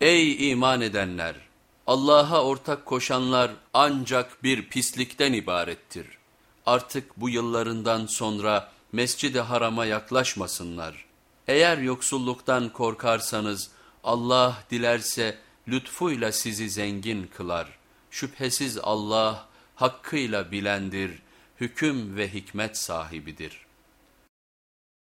Ey iman edenler! Allah'a ortak koşanlar ancak bir pislikten ibarettir. Artık bu yıllarından sonra mescid-i harama yaklaşmasınlar. Eğer yoksulluktan korkarsanız Allah dilerse lütfuyla sizi zengin kılar. Şüphesiz Allah hakkıyla bilendir, hüküm ve hikmet sahibidir.''